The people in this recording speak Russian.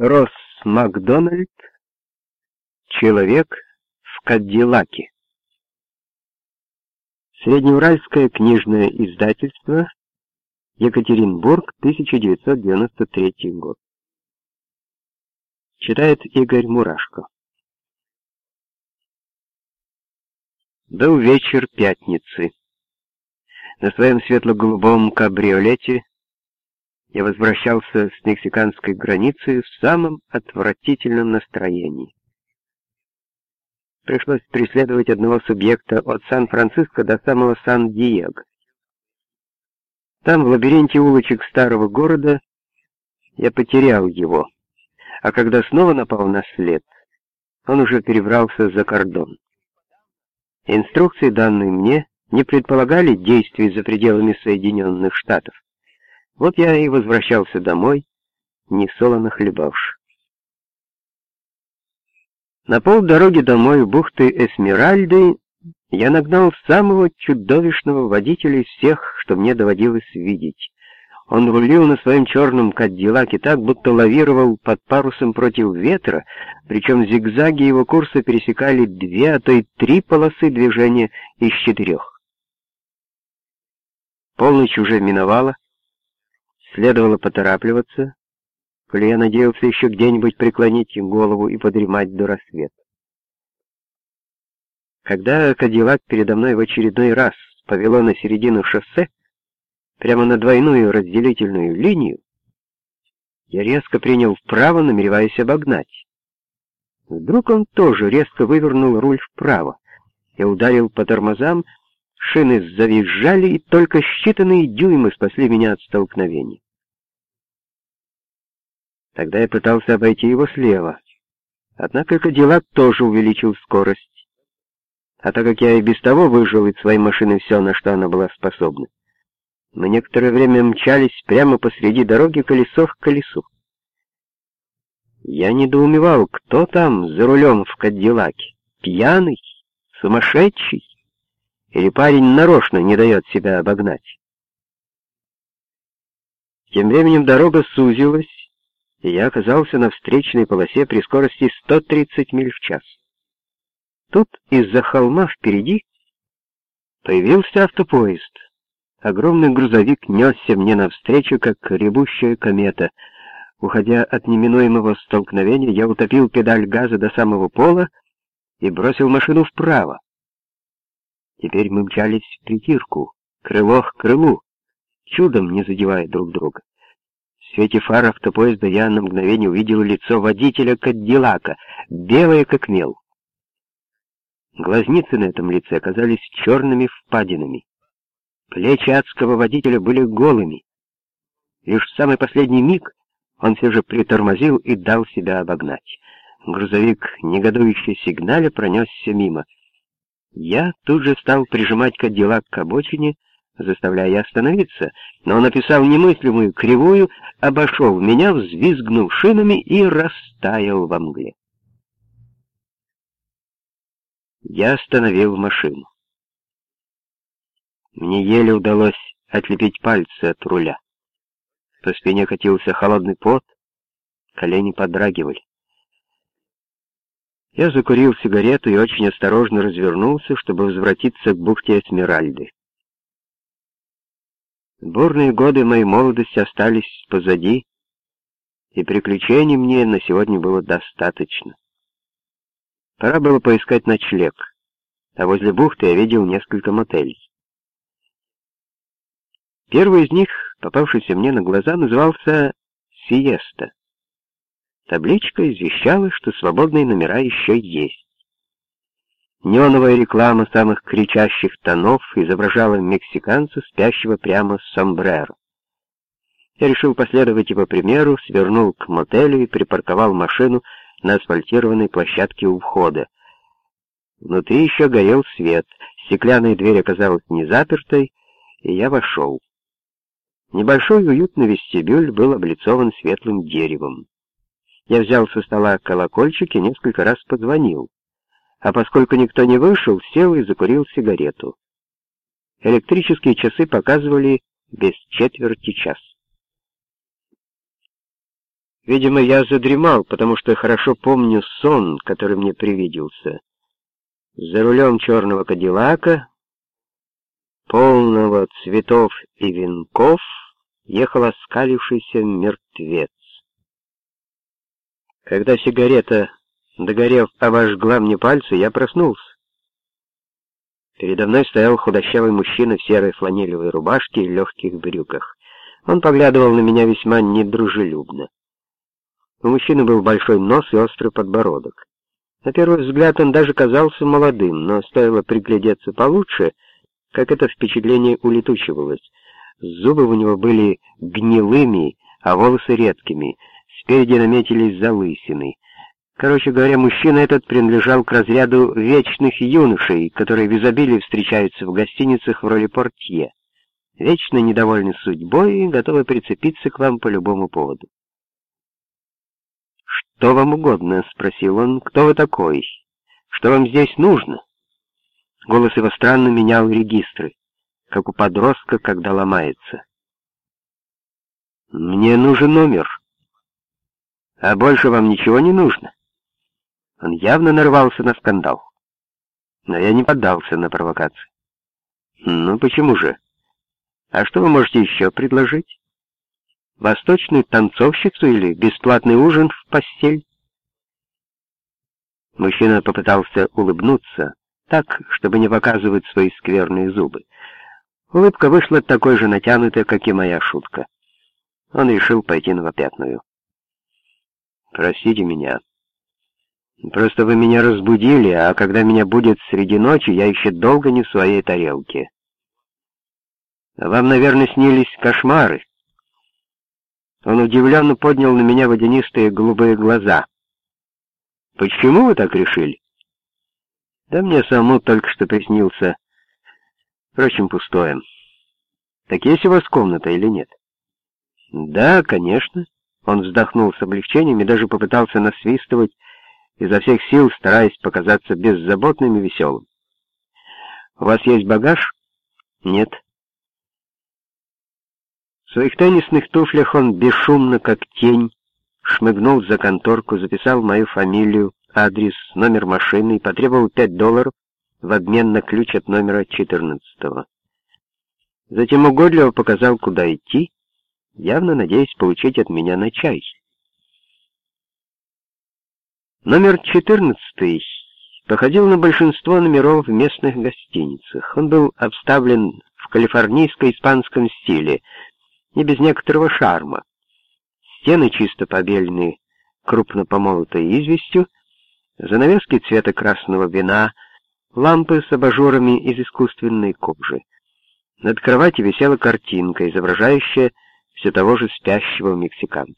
Росс Макдональд «Человек в Кадиллаке». Среднеуральское книжное издательство, Екатеринбург, 1993 год. Читает Игорь Мурашко. Был вечер пятницы. На своем светло-голубом кабриолете я возвращался с мексиканской границы в самом отвратительном настроении. Пришлось преследовать одного субъекта от Сан-Франциско до самого Сан-Диего. Там, в лабиринте улочек старого города, я потерял его, а когда снова напал на след, он уже перебрался за кордон. Инструкции, данные мне, не предполагали действий за пределами Соединенных Штатов. Вот я и возвращался домой, несолоно хлебавши. На полдороги домой в бухты Эсмеральды я нагнал самого чудовищного водителя из всех, что мне доводилось видеть. Он рулил на своем черном кадиллаке так, будто лавировал под парусом против ветра, причем зигзаги его курса пересекали две, а то и три полосы движения из четырех. Полночь уже миновала, Следовало поторапливаться, коли я надеялся еще где-нибудь преклонить голову и подремать до рассвета. Когда Кадиллак передо мной в очередной раз повело на середину шоссе, прямо на двойную разделительную линию, я резко принял вправо, намереваясь обогнать. Вдруг он тоже резко вывернул руль вправо. Я ударил по тормозам, Шины завизжали, и только считанные дюймы спасли меня от столкновения. Тогда я пытался обойти его слева. Однако Кадиллак тоже увеличил скорость. А так как я и без того выжил из своей машины все, на что она была способна, мы некоторое время мчались прямо посреди дороги колесо к колесу. Я недоумевал, кто там за рулем в Кадиллаке? Пьяный? Сумасшедший? Или парень нарочно не дает себя обогнать? Тем временем дорога сузилась, и я оказался на встречной полосе при скорости 130 миль в час. Тут из-за холма впереди появился автопоезд. Огромный грузовик несся мне навстречу, как ребущая комета. Уходя от неминуемого столкновения, я утопил педаль газа до самого пола и бросил машину вправо. Теперь мы мчались в притирку, крыло к крылу, чудом не задевая друг друга. В свете фар автопоезда я на мгновение увидел лицо водителя Кадиллака, белое как мел. Глазницы на этом лице оказались черными впадинами. Плечи адского водителя были голыми. Лишь в самый последний миг он все же притормозил и дал себя обогнать. Грузовик, негодующе сигналя, пронесся мимо — я тут же стал прижимать Кадиллак к обочине, заставляя остановиться, но он описал немыслимую кривую, обошел меня, взвизгнул шинами и растаял во мгле. Я остановил машину. Мне еле удалось отлепить пальцы от руля. По спине катился холодный пот, колени подрагивали. Я закурил сигарету и очень осторожно развернулся, чтобы возвратиться к бухте Эсмеральды. Бурные годы моей молодости остались позади, и приключений мне на сегодня было достаточно. Пора было поискать ночлег, а возле бухты я видел несколько мотелей. Первый из них, попавшийся мне на глаза, назывался «Сиеста». Табличка извещала, что свободные номера еще есть. Неоновая реклама самых кричащих тонов изображала мексиканца, спящего прямо с сомбреро. Я решил последовать его примеру, свернул к мотелю и припарковал машину на асфальтированной площадке у входа. Внутри еще горел свет, стеклянная дверь оказалась не запертой, и я вошел. Небольшой уютный вестибюль был облицован светлым деревом. Я взял со стола колокольчик и несколько раз позвонил. А поскольку никто не вышел, сел и закурил сигарету. Электрические часы показывали без четверти час. Видимо, я задремал, потому что хорошо помню сон, который мне привиделся. За рулем черного кадиллака, полного цветов и венков, ехал оскалившийся мертвец. Когда сигарета, догорев, обожгла мне пальцы, я проснулся. Передо мной стоял худощавый мужчина в серой фланелевой рубашке и легких брюках. Он поглядывал на меня весьма недружелюбно. У мужчины был большой нос и острый подбородок. На первый взгляд он даже казался молодым, но стоило приглядеться получше, как это впечатление улетучивалось. Зубы у него были гнилыми, а волосы редкими, спереди наметились залысины. Короче говоря, мужчина этот принадлежал к разряду вечных юношей, которые в изобилии встречаются в гостиницах в роли портье. Вечно недовольны судьбой и готовы прицепиться к вам по любому поводу. «Что вам угодно?» — спросил он. «Кто вы такой? Что вам здесь нужно?» Голос его странно менял регистры, как у подростка, когда ломается. «Мне нужен номер. А больше вам ничего не нужно?» Он явно нарвался на скандал. Но я не поддался на провокацию. «Ну почему же? А что вы можете еще предложить?» Восточную танцовщицу или бесплатный ужин в постель? Мужчина попытался улыбнуться, так, чтобы не показывать свои скверные зубы. Улыбка вышла такой же натянутая, как и моя шутка. Он решил пойти на попятную. «Простите меня. Просто вы меня разбудили, а когда меня будет среди ночи, я еще долго не в своей тарелке. Вам, наверное, снились кошмары». Он удивленно поднял на меня водянистые голубые глаза. «Почему вы так решили?» «Да мне самому только что приснился. Впрочем, пустое. Так есть у вас комната или нет?» «Да, конечно». Он вздохнул с облегчением и даже попытался насвистывать, изо всех сил стараясь показаться беззаботным и веселым. «У вас есть багаж?» «Нет». В своих теннисных туфлях он бесшумно, как тень, шмыгнул за конторку, записал мою фамилию, адрес, номер машины и потребовал 5 долларов в обмен на ключ от номера 14 -го. Затем угодливо показал, куда идти, явно надеясь получить от меня на чай. Номер 14 походил на большинство номеров в местных гостиницах. Он был обставлен в калифорнийско-испанском стиле — не без некоторого шарма. Стены чисто побелены крупно помолотой известью, занавески цвета красного вина, лампы с абажурами из искусственной кожи. Над кроватью висела картинка, изображающая все того же спящего мексиканца.